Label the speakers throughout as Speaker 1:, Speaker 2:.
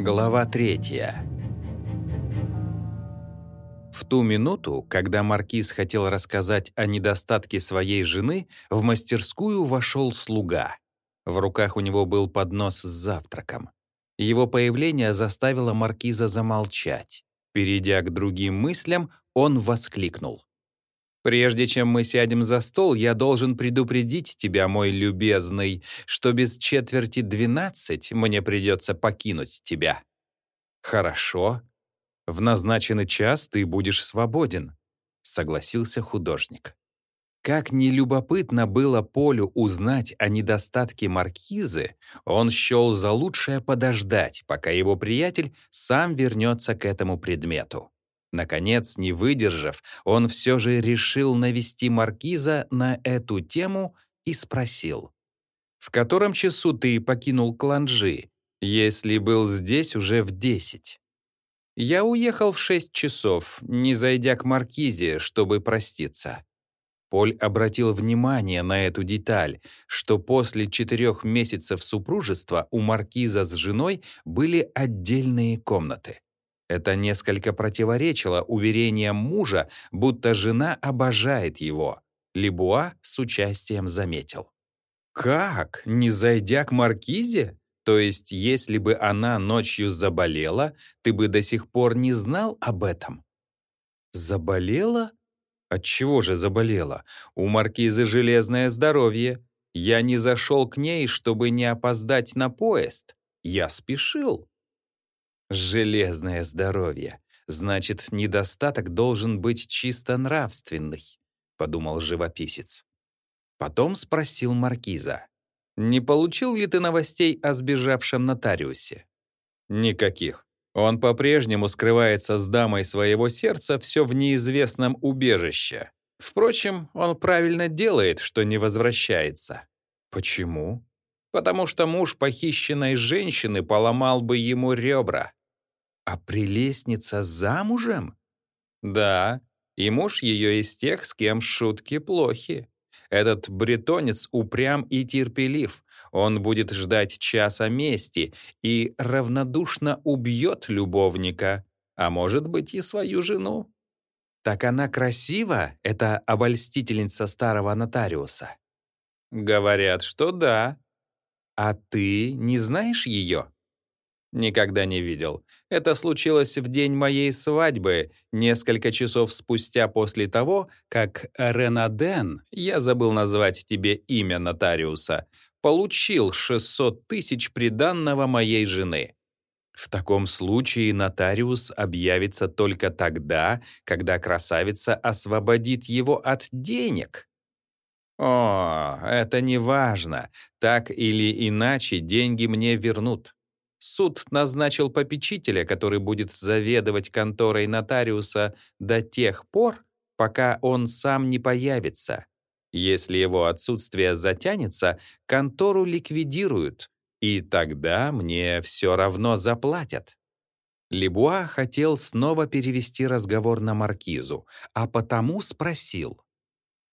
Speaker 1: Глава третья. В ту минуту, когда маркиз хотел рассказать о недостатке своей жены, в мастерскую вошел слуга. В руках у него был поднос с завтраком. Его появление заставило маркиза замолчать. Перейдя к другим мыслям, он воскликнул. Прежде чем мы сядем за стол, я должен предупредить тебя, мой любезный, что без четверти двенадцать мне придется покинуть тебя. Хорошо. В назначенный час ты будешь свободен, согласился художник. Как нелюбопытно было Полю узнать о недостатке маркизы, он счел за лучшее подождать, пока его приятель сам вернется к этому предмету. Наконец, не выдержав, он все же решил навести маркиза на эту тему и спросил. «В котором часу ты покинул Кланжи, если был здесь уже в десять?» «Я уехал в шесть часов, не зайдя к маркизе, чтобы проститься». Поль обратил внимание на эту деталь, что после четырех месяцев супружества у маркиза с женой были отдельные комнаты. Это несколько противоречило уверениям мужа, будто жена обожает его. Лебуа с участием заметил. «Как? Не зайдя к Маркизе? То есть, если бы она ночью заболела, ты бы до сих пор не знал об этом?» «Заболела? Отчего же заболела? У Маркизы железное здоровье. Я не зашел к ней, чтобы не опоздать на поезд. Я спешил». Железное здоровье. Значит, недостаток должен быть чисто нравственный, подумал живописец. Потом спросил маркиза. «Не получил ли ты новостей о сбежавшем нотариусе?» «Никаких. Он по-прежнему скрывается с дамой своего сердца все в неизвестном убежище. Впрочем, он правильно делает, что не возвращается». «Почему?» «Потому что муж похищенной женщины поломал бы ему ребра. А прелестница замужем? Да, и муж ее из тех, с кем шутки плохи. Этот бретонец упрям и терпелив. Он будет ждать часа мести и равнодушно убьет любовника, а может быть и свою жену. Так она красива, эта обольстительница старого нотариуса? Говорят, что да. А ты не знаешь ее? Никогда не видел. Это случилось в день моей свадьбы, несколько часов спустя после того, как Ренаден, я забыл назвать тебе имя нотариуса, получил 600 тысяч приданного моей жены. В таком случае нотариус объявится только тогда, когда красавица освободит его от денег. О, это не важно. Так или иначе деньги мне вернут. Суд назначил попечителя, который будет заведовать конторой нотариуса до тех пор, пока он сам не появится. Если его отсутствие затянется, контору ликвидируют, и тогда мне все равно заплатят. Лебуа хотел снова перевести разговор на маркизу, а потому спросил.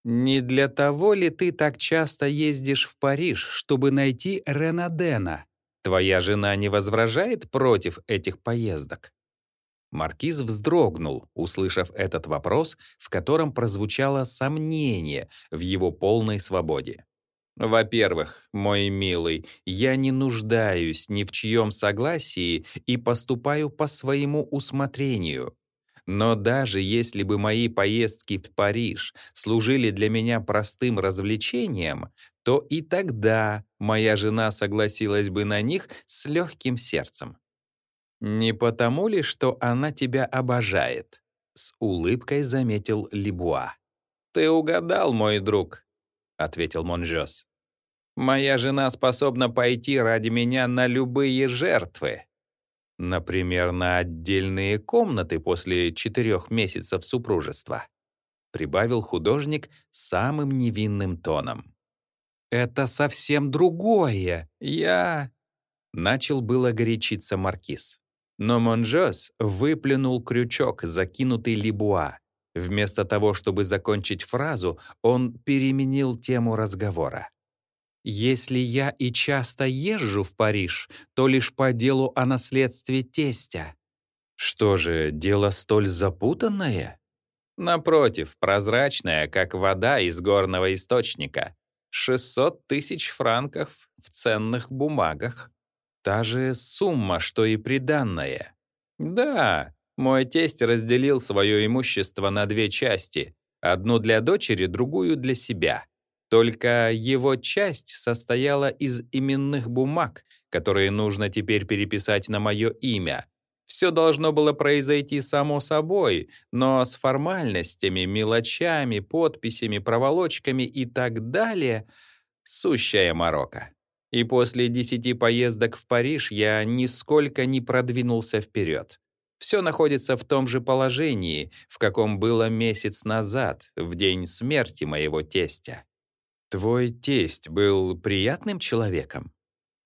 Speaker 1: «Не для того ли ты так часто ездишь в Париж, чтобы найти Ренадена?» Твоя жена не возражает против этих поездок?» Маркиз вздрогнул, услышав этот вопрос, в котором прозвучало сомнение в его полной свободе. «Во-первых, мой милый, я не нуждаюсь ни в чьем согласии и поступаю по своему усмотрению. Но даже если бы мои поездки в Париж служили для меня простым развлечением, то и тогда моя жена согласилась бы на них с легким сердцем. «Не потому ли, что она тебя обожает?» — с улыбкой заметил Либуа. «Ты угадал, мой друг», — ответил Монжос. «Моя жена способна пойти ради меня на любые жертвы. Например, на отдельные комнаты после четырех месяцев супружества», — прибавил художник самым невинным тоном. «Это совсем другое. Я...» Начал было горячиться маркиз. Но Монжос выплюнул крючок, закинутый Либуа. Вместо того, чтобы закончить фразу, он переменил тему разговора. Если я и часто езжу в Париж, то лишь по делу о наследстве тестя. Что же, дело столь запутанное? Напротив, прозрачное, как вода из горного источника. 600 тысяч франков в ценных бумагах. Та же сумма, что и приданное. Да, мой тесть разделил свое имущество на две части. Одну для дочери, другую для себя. Только его часть состояла из именных бумаг, которые нужно теперь переписать на мое имя. Все должно было произойти само собой, но с формальностями, мелочами, подписями, проволочками и так далее — сущая морока. И после десяти поездок в Париж я нисколько не продвинулся вперед. Все находится в том же положении, в каком было месяц назад, в день смерти моего тестя. Твой тесть был приятным человеком?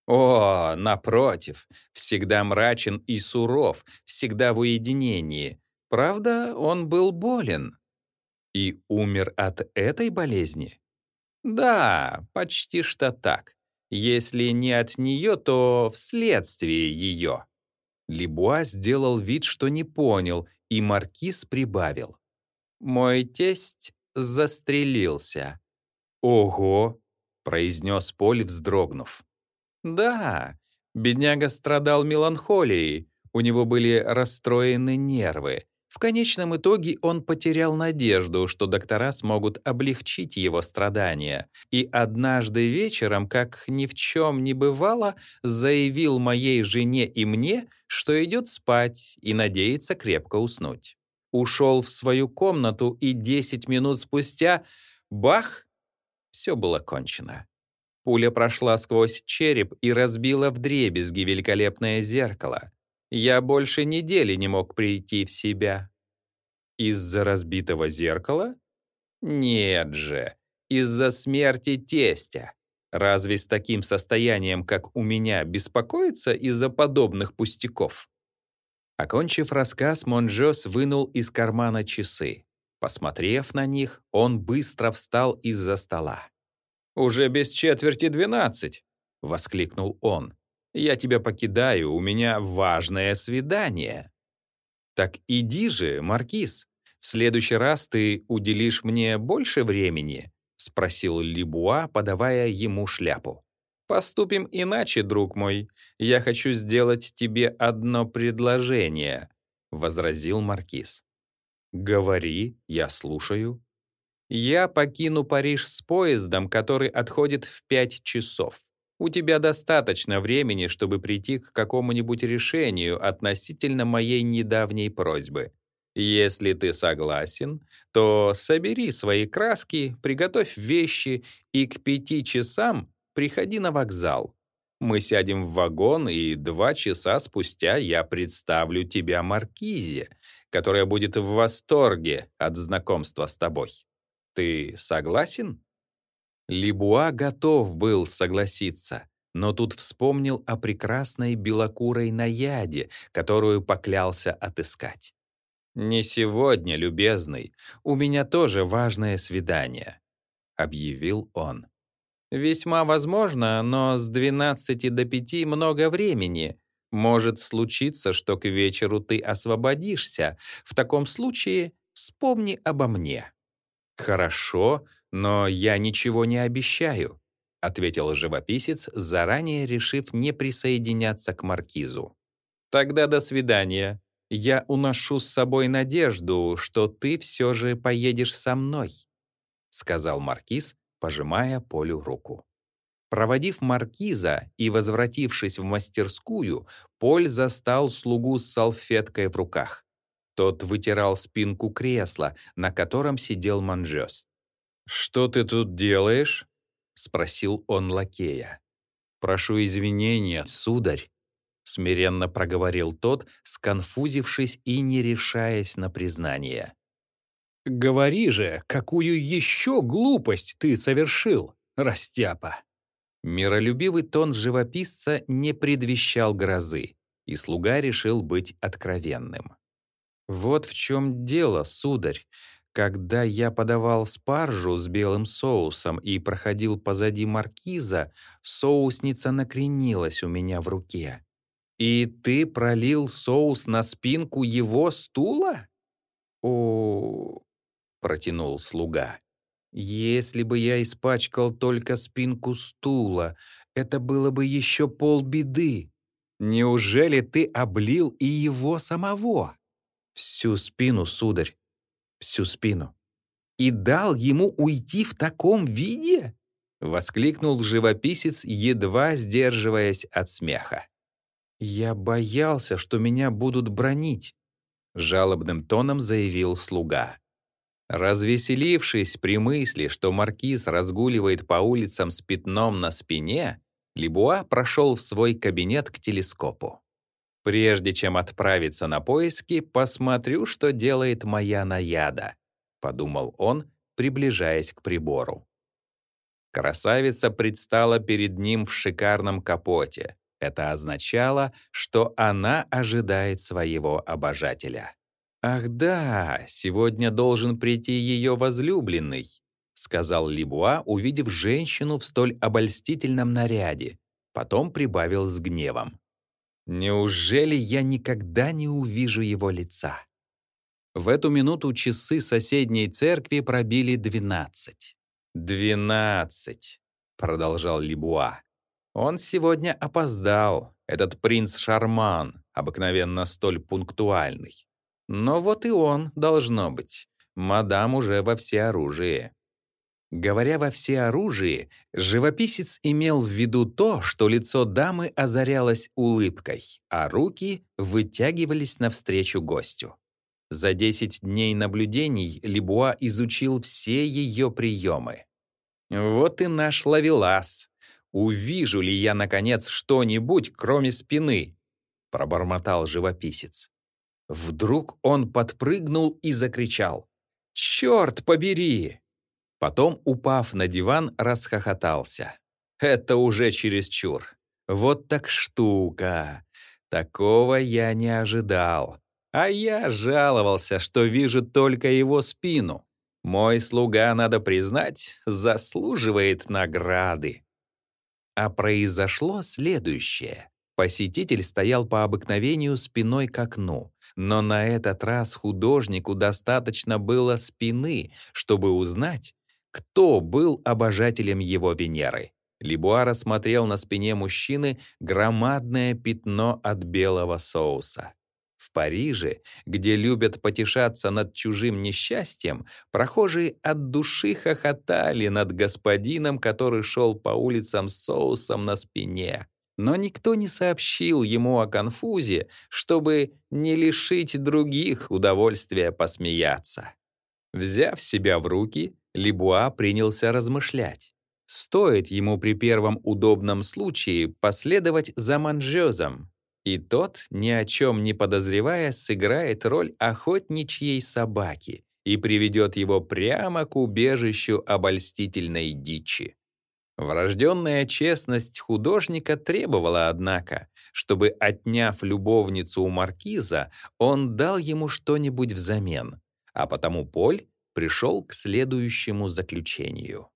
Speaker 1: О, напротив, всегда мрачен и суров, всегда в уединении. Правда, он был болен. И умер от этой болезни? Да, почти что так. Если не от нее, то вследствие ее. Лебуа сделал вид, что не понял, и маркиз прибавил. «Мой тесть застрелился». «Ого!» — произнес Поль, вздрогнув. Да, бедняга страдал меланхолией, у него были расстроены нервы. В конечном итоге он потерял надежду, что доктора смогут облегчить его страдания, и однажды вечером, как ни в чем не бывало, заявил моей жене и мне, что идет спать и надеется крепко уснуть. Ушел в свою комнату, и 10 минут спустя — бах! Все было кончено. Пуля прошла сквозь череп и разбила вдребезги великолепное зеркало. Я больше недели не мог прийти в себя. Из-за разбитого зеркала? Нет же, из-за смерти тестя. Разве с таким состоянием, как у меня, беспокоиться из-за подобных пустяков? Окончив рассказ, Монжос вынул из кармана часы. Посмотрев на них, он быстро встал из-за стола. «Уже без четверти двенадцать!» — воскликнул он. «Я тебя покидаю, у меня важное свидание». «Так иди же, Маркиз. В следующий раз ты уделишь мне больше времени?» — спросил Либуа, подавая ему шляпу. «Поступим иначе, друг мой. Я хочу сделать тебе одно предложение», — возразил Маркиз. «Говори, я слушаю», я покину Париж с поездом, который отходит в пять часов. У тебя достаточно времени, чтобы прийти к какому-нибудь решению относительно моей недавней просьбы. Если ты согласен, то собери свои краски, приготовь вещи и к пяти часам приходи на вокзал. Мы сядем в вагон, и два часа спустя я представлю тебя Маркизе, которая будет в восторге от знакомства с тобой. Ты согласен?» Либуа готов был согласиться, но тут вспомнил о прекрасной белокурой наяде, которую поклялся отыскать. «Не сегодня, любезный, у меня тоже важное свидание», — объявил он. «Весьма возможно, но с 12 до 5 много времени. Может случиться, что к вечеру ты освободишься. В таком случае вспомни обо мне». «Хорошо, но я ничего не обещаю», — ответил живописец, заранее решив не присоединяться к маркизу. «Тогда до свидания. Я уношу с собой надежду, что ты все же поедешь со мной», — сказал маркиз, пожимая Полю руку. Проводив маркиза и возвратившись в мастерскую, Поль застал слугу с салфеткой в руках. Тот вытирал спинку кресла, на котором сидел Манжес. «Что ты тут делаешь?» — спросил он лакея. «Прошу извинения, сударь», — смиренно проговорил тот, сконфузившись и не решаясь на признание. «Говори же, какую еще глупость ты совершил, растяпа!» Миролюбивый тон живописца не предвещал грозы, и слуга решил быть откровенным. «Вот в чем дело, сударь. когда я подавал спаржу с белым соусом и проходил позади маркиза, соусница накренилась у меня в руке. «И ты пролил соус на спинку его стула?» «О...» — протянул слуга. «Если бы я испачкал только спинку стула, это было бы еще полбеды. Неужели ты облил и его самого?» «Всю спину, сударь, всю спину. И дал ему уйти в таком виде?» — воскликнул живописец, едва сдерживаясь от смеха. «Я боялся, что меня будут бронить», — жалобным тоном заявил слуга. Развеселившись при мысли, что маркиз разгуливает по улицам с пятном на спине, Лебуа прошел в свой кабинет к телескопу. «Прежде чем отправиться на поиски, посмотрю, что делает моя наяда», — подумал он, приближаясь к прибору. Красавица предстала перед ним в шикарном капоте. Это означало, что она ожидает своего обожателя. «Ах да, сегодня должен прийти ее возлюбленный», сказал Либуа, увидев женщину в столь обольстительном наряде. Потом прибавил с гневом. «Неужели я никогда не увижу его лица?» В эту минуту часы соседней церкви пробили двенадцать. «Двенадцать», — продолжал Либуа. «Он сегодня опоздал, этот принц Шарман, обыкновенно столь пунктуальный. Но вот и он, должно быть. Мадам уже во всеоружии. Говоря во всеоружии, живописец имел в виду то, что лицо дамы озарялось улыбкой, а руки вытягивались навстречу гостю. За 10 дней наблюдений Лебуа изучил все ее приемы. «Вот и наш ловелас. Увижу ли я, наконец, что-нибудь, кроме спины?» — пробормотал живописец. Вдруг он подпрыгнул и закричал. «Черт побери!» Потом, упав на диван, расхохотался. «Это уже чересчур. Вот так штука. Такого я не ожидал. А я жаловался, что вижу только его спину. Мой слуга, надо признать, заслуживает награды». А произошло следующее. Посетитель стоял по обыкновению спиной к окну, но на этот раз художнику достаточно было спины, чтобы узнать, кто был обожателем его Венеры. Лебуа смотрел на спине мужчины громадное пятно от белого соуса. В Париже, где любят потешаться над чужим несчастьем, прохожие от души хохотали над господином, который шел по улицам с соусом на спине но никто не сообщил ему о конфузе, чтобы не лишить других удовольствия посмеяться. Взяв себя в руки, Лебуа принялся размышлять. Стоит ему при первом удобном случае последовать за Манжезом, и тот, ни о чем не подозревая, сыграет роль охотничьей собаки и приведет его прямо к убежищу обольстительной дичи. Врожденная честность художника требовала, однако, чтобы, отняв любовницу у маркиза, он дал ему что-нибудь взамен, а потому Поль пришел к следующему заключению.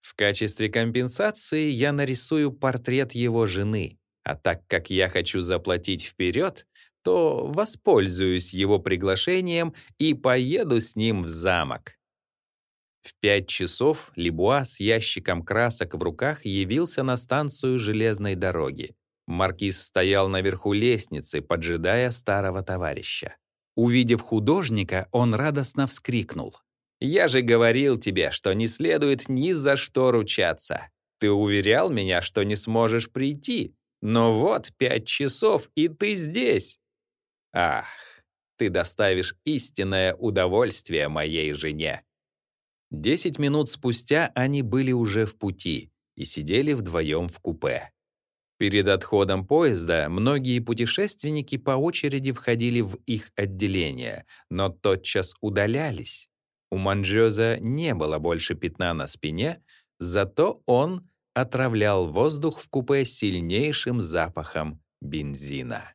Speaker 1: В качестве компенсации я нарисую портрет его жены, а так как я хочу заплатить вперед, то воспользуюсь его приглашением и поеду с ним в замок. Пять часов Лебуа с ящиком красок в руках явился на станцию железной дороги. Маркиз стоял наверху лестницы, поджидая старого товарища. Увидев художника, он радостно вскрикнул. «Я же говорил тебе, что не следует ни за что ручаться. Ты уверял меня, что не сможешь прийти. Но вот пять часов, и ты здесь. Ах, ты доставишь истинное удовольствие моей жене». Десять минут спустя они были уже в пути и сидели вдвоем в купе. Перед отходом поезда многие путешественники по очереди входили в их отделение, но тотчас удалялись. У Манжеза не было больше пятна на спине, зато он отравлял воздух в купе сильнейшим запахом бензина.